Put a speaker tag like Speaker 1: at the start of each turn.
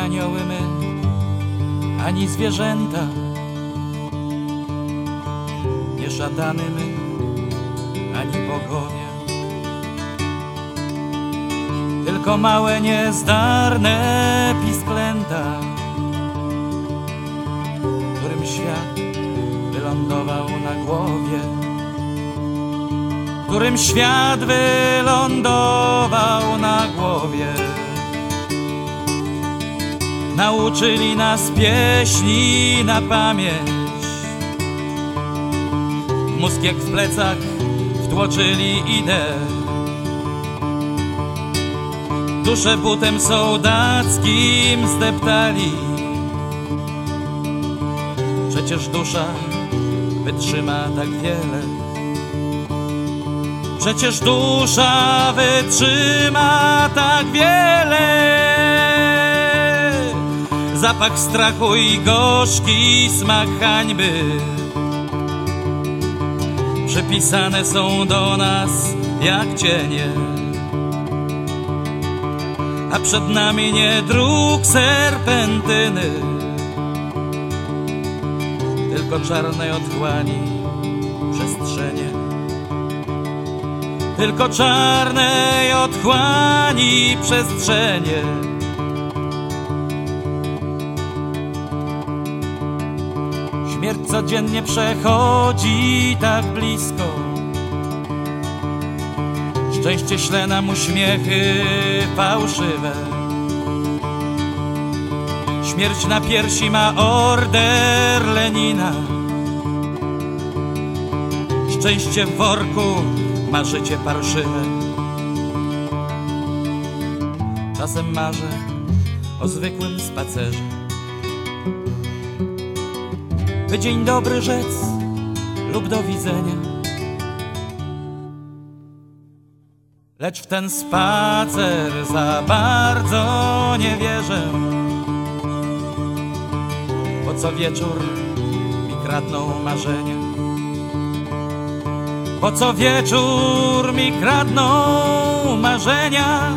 Speaker 1: anioły my, ani zwierzęta, nie szatany my, ani bogowie. Tylko małe, niezdarne pisklęta, którym świat wylądował na głowie. Którym świat wylądował Nauczyli nas pieśni na pamięć. Mózg jak w plecach wtłoczyli ideę. Duszę butem sołdackim zdeptali. Przecież dusza wytrzyma tak wiele. Przecież dusza wytrzyma tak wiele. Zapach strachu i gorzki smak hańby przypisane są do nas jak cienie. A przed nami nie dróg serpentyny, tylko czarnej otchłani przestrzenie. Tylko czarnej otchłani przestrzenie. Śmierć codziennie przechodzi tak blisko. Szczęście śle nam uśmiechy fałszywe. Śmierć na piersi ma order Lenina. Szczęście w worku ma życie parszywe. Czasem marzę o zwykłym spacerze. By dzień dobry rzec lub do widzenia. Lecz w ten spacer za bardzo nie wierzę. Bo co wieczór mi kradną marzenia. Bo co wieczór mi kradną marzenia